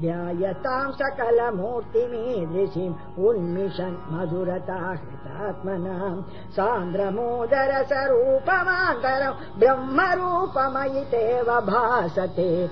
ध्यायताम् सकलमूर्तिमीदृशिम् उन्मिषन् मधुरता हृतात्मनाम् सान्द्रमोदरसरूपमादरम् ब्रह्मरूपमयितेव भासते।